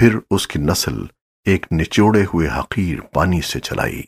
پھر اس کی نسل ایک نچوڑے ہوئے حقیر پانی سے چلائی۔